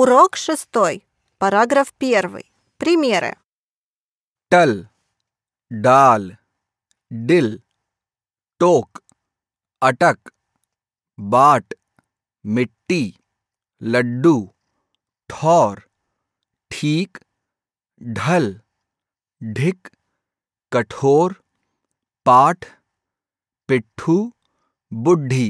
Урок шестой. Параграф первый. Примеры. टल डाल डिल टोक अटक बाट मिट्टी लड्डू ठौर ठीक ढल ढिक कठोर पाठ पिट्ठू बुढ़ी